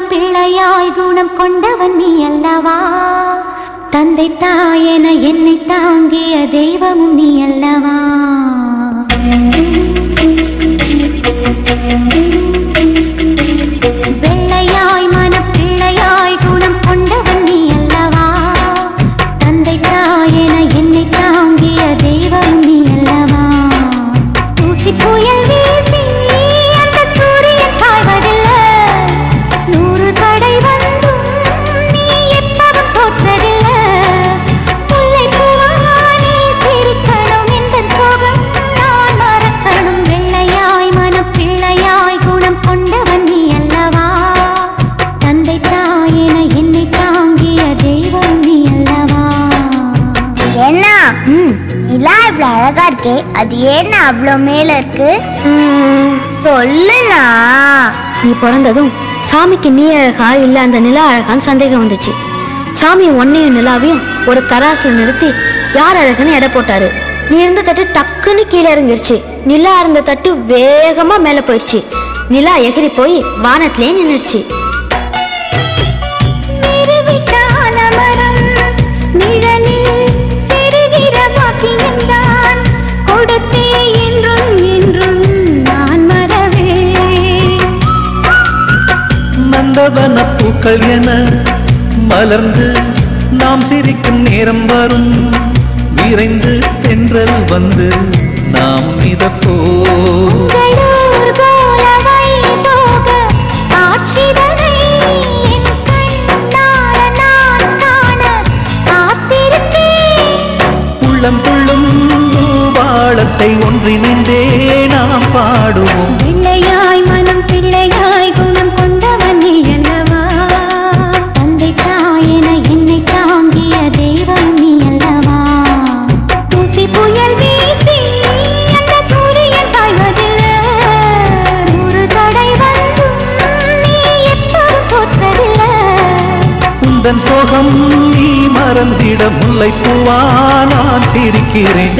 மனம் பிள்ளையாய் குணம் கொண்டவன் நீ அல்லவா? தந்தை தாயென என்னை தாங்கிய தெய்வமும் நீ அல்லவா? நிலா இவ்வளவு அழகா இருக்கே. அது ஏன் அவ்வளோ மேல இருக்கு? சொல்லுனா நீ பிறந்ததும் சாமிக்கு நீ அழகா இல்ல அந்த நிலா அழகான்னு சந்தேகம் வந்துச்சு. சாமி ஒன்னையும் நிலாவையும் ஒரு தராசில் நிறுத்தி யார் அழகுன்னு எடை போட்டாரு. நீ இருந்த தட்டு டக்குன்னு கீழே இறங்கிருச்சு. நிலா இருந்த தட்டு வேகமா மேல போயிடுச்சு நிலா எகிரி போய் வானத்திலே நின்றுச்சு நந்தவன பூக்கள் என மலர்ந்து நாம் சிரிக்கும் நேரம் வரும். விரைந்து தென்றல் வந்து நாம் மிதப்போ. உங்களூர் போல வழி போக நாம் என் உந்தன் சோகம் நீ மறந்திட முல்லை பூவா நான் சிரிக்கிறேன்.